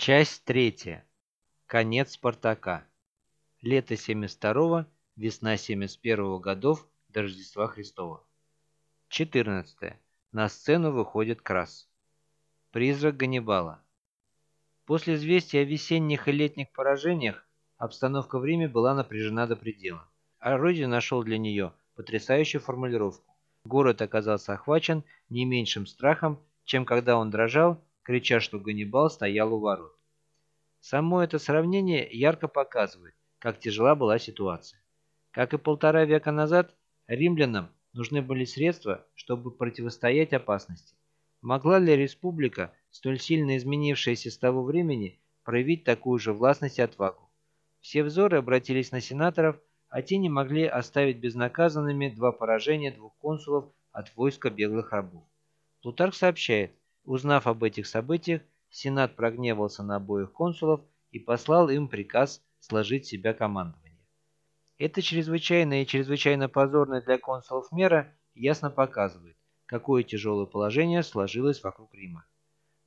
Часть третья. Конец Спартака. Лето 72-го, весна 71-го годов до Рождества Христова. 14. На сцену выходит Крас. Призрак Ганнибала. После известия о весенних и летних поражениях обстановка в Риме была напряжена до предела. А Роди нашел для нее потрясающую формулировку. Город оказался охвачен не меньшим страхом, чем когда он дрожал, крича, что Ганнибал стоял у ворот. Само это сравнение ярко показывает, как тяжела была ситуация. Как и полтора века назад, римлянам нужны были средства, чтобы противостоять опасности. Могла ли республика, столь сильно изменившаяся с того времени, проявить такую же властность и отвагу? Все взоры обратились на сенаторов, а те не могли оставить безнаказанными два поражения двух консулов от войска беглых рабов. Плутарх сообщает, узнав об этих событиях, Сенат прогневался на обоих консулов и послал им приказ сложить себя командование. Это чрезвычайная и чрезвычайно позорная для консулов мера ясно показывает, какое тяжелое положение сложилось вокруг Рима.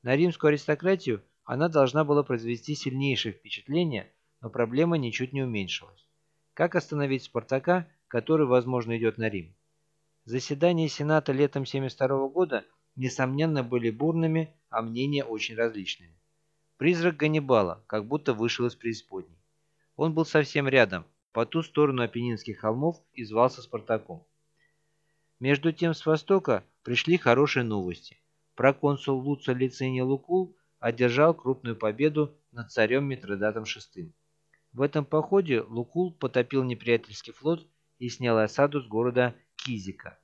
На римскую аристократию она должна была произвести сильнейшее впечатление, но проблема ничуть не уменьшилась. Как остановить Спартака, который, возможно, идет на Рим? Заседания Сената летом 72 года, несомненно, были бурными, а мнения очень различными. Призрак Ганнибала как будто вышел из преисподней. Он был совсем рядом, по ту сторону Апеннинских холмов и звался Спартаком. Между тем с востока пришли хорошие новости. Проконсул Луца Лициний Лукул одержал крупную победу над царем Митридатом VI. В этом походе Лукул потопил неприятельский флот и снял осаду с города Кизика.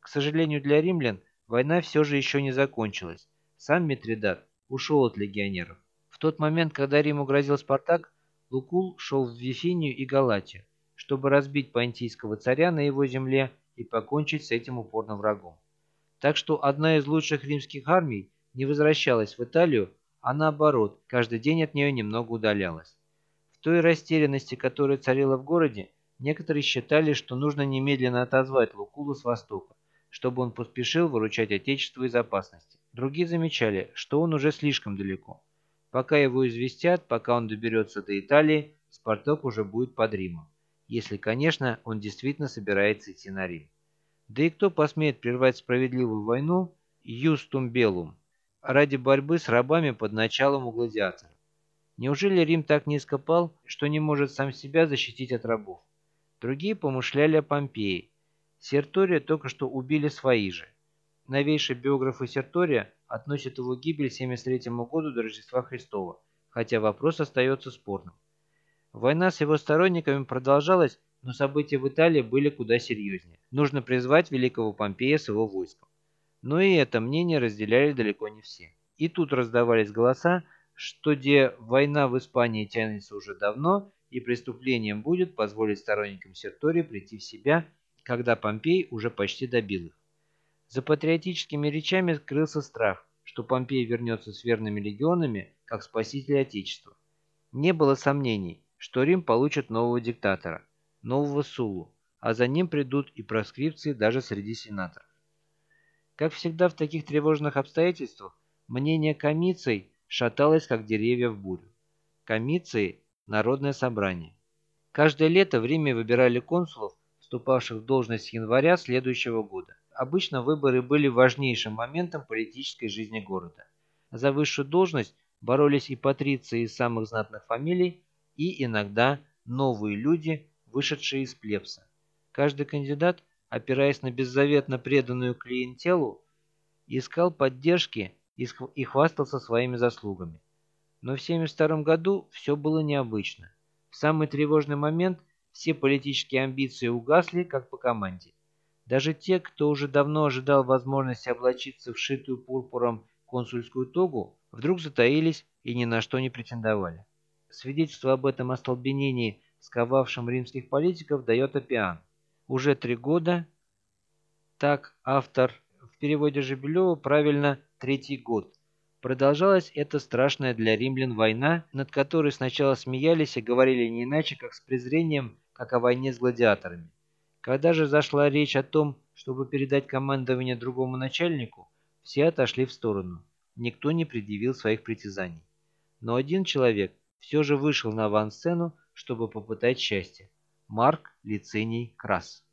К сожалению для римлян, война все же еще не закончилась, сам Митридат ушел от легионеров. В тот момент, когда Риму грозил Спартак, Лукул шел в Вифинию и Галатию, чтобы разбить понтийского царя на его земле и покончить с этим упорным врагом. Так что одна из лучших римских армий не возвращалась в Италию, а наоборот, каждый день от нее немного удалялась. В той растерянности, которая царила в городе, некоторые считали, что нужно немедленно отозвать Лукула с востока, чтобы он поспешил выручать Отечество из опасности. Другие замечали, что он уже слишком далеко. Пока его известят, пока он доберется до Италии, Спартак уже будет под Римом. Если, конечно, он действительно собирается идти на Рим. Да и кто посмеет прервать справедливую войну Юстум Белум ради борьбы с рабами под началом у гладиаторов? Неужели Рим так низко пал, что не может сам себя защитить от рабов? Другие помышляли о Помпеи, Сертория только что убили свои же. Новейшие биографы Сертория относят его гибель к 73 году до Рождества Христова, хотя вопрос остается спорным. Война с его сторонниками продолжалась, но события в Италии были куда серьезнее. Нужно призвать великого Помпея с его войском. Но и это мнение разделяли далеко не все. И тут раздавались голоса, что где война в Испании тянется уже давно, и преступлением будет позволить сторонникам Сертории прийти в себя когда Помпей уже почти добил их. За патриотическими речами скрылся страх, что Помпей вернется с верными легионами, как спаситель Отечества. Не было сомнений, что Рим получит нового диктатора, нового Сулу, а за ним придут и проскрипции даже среди сенаторов. Как всегда в таких тревожных обстоятельствах, мнение комиций шаталось, как деревья в бурю. Комиции – народное собрание. Каждое лето в Риме выбирали консулов, вступавших в должность января следующего года. Обычно выборы были важнейшим моментом политической жизни города. За высшую должность боролись и патриции из самых знатных фамилий, и иногда новые люди, вышедшие из плебса. Каждый кандидат, опираясь на беззаветно преданную клиентелу, искал поддержки и хвастался своими заслугами. Но в 1972 году все было необычно. В самый тревожный момент все политические амбиции угасли, как по команде. Даже те, кто уже давно ожидал возможности облачиться в шитую пурпуром консульскую тогу, вдруг затаились и ни на что не претендовали. Свидетельство об этом остолбенении, сковавшем римских политиков, дает Апиан. Уже три года, так автор в переводе Жебелева правильно третий год, продолжалась эта страшная для римлян война, над которой сначала смеялись и говорили не иначе, как с презрением как о войне с гладиаторами. Когда же зашла речь о том, чтобы передать командование другому начальнику, все отошли в сторону. Никто не предъявил своих притязаний. Но один человек все же вышел на авансцену, чтобы попытать счастье. Марк Лициний Крас.